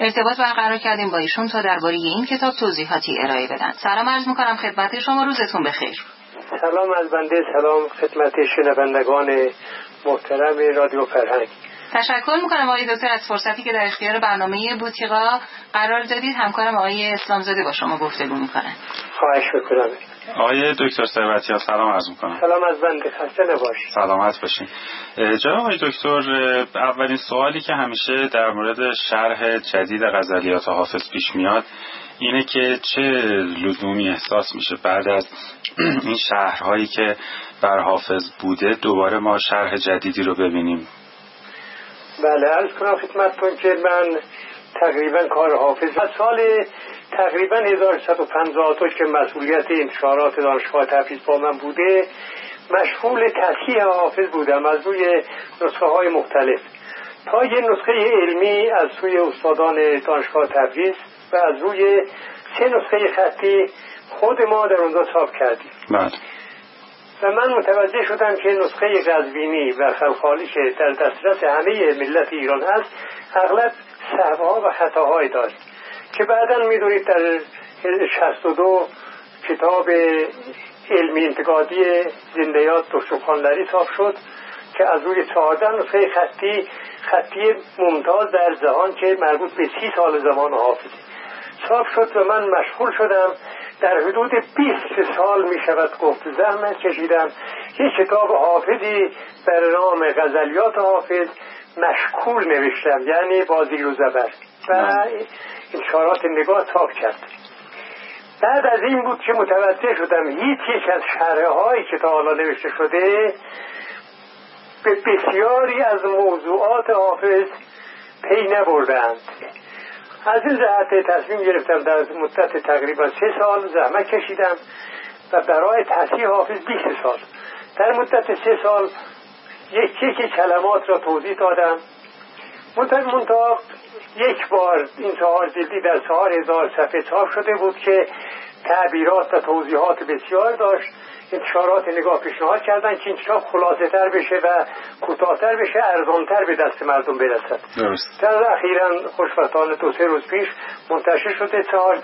ارتباط برقرار کردیم با ایشون تا درباره این کتاب توضیحاتی ارائه بدن. سلام عرض می‌کنم خدمت شما روزتون بخیر. سلام از بنده سلام خدمت شنوندگان محترم رادیو فرهنگ. تشکر می‌کنم آقای دکتر از فرصتی که در اختیار برنامه بوتیقا قرار دادید. همکارم آقای اسلامزاده با شما گفتگو می‌کنه. خواهش می‌کنم. آقای دکتر ثروتی سلام عرض می‌کنم. سلام از بنده خسته نباشید. سلامت باشین. جناب آقای دکتر اولین سوالی که همیشه در مورد شرح جدید غزلیات حافظ پیش میاد اینه که چه لزومی احساس میشه بعد از این شهرهایی که بر حافظ بوده دوباره ما شرح جدیدی رو ببینیم. بله عرض کنم خدمتتون که من تقریبا کار حافظ از سال تقریبا 1152 که مسئولیت انتشارات دانشگاه تبریز با من بوده مشغول تصحیح حافظ بودم از روی نسخه های مختلف. تا یه نسخه علمی از سوی استادان دانشگاه تبریز و از روی سه نسخه خطی خود ما در اونجا چاپ کردیم. بله. و من متوجه شدم که نسخه غزوینی و خلخالی که در دسترس همه ملت ایران هست اغلب صحبه و خطاهای داشت که بعدا می‌دونید در 62 کتاب علمی انتقادی زندیات دکتر چاپ شد که از روی چهارده نسخه خطی خطی ممتاز در جهان که مربوط به سی سال زمان حافظ چاپ شد و من مشغول شدم در حدود 20 سال می شود گفت زحمت کشیدم یک کتاب حافظی بر نام غزلیات حافظ مشکول نوشتم یعنی با زیر و زبر و نگاه تاب کرد. بعد از این بود که متوجه شدم هیچ یک از شرح هایی که تا حالا نوشته شده به بسیاری از موضوعات حافظ پی نبردند از این جهت تصمیم گرفتم در مدت تقریبا سه سال زحمت کشیدم و برای تصحیح حافظ 20 سال. در مدت سه سال یک یک کلمات را توضیح دادم. منتها یک بار این چهار جلدی در چهار هزار صفحه چاپ شده بود که تعبیرات و توضیحات بسیار داشت. انتشارات نگاه پیشنهاد کردن که این کتاب خلاصه تر بشه و کوتاهتر بشه ارزانتر به دست مردم برسد. درست. در اخیرا خوشبختانه دو سه روز پیش منتشر شده چهار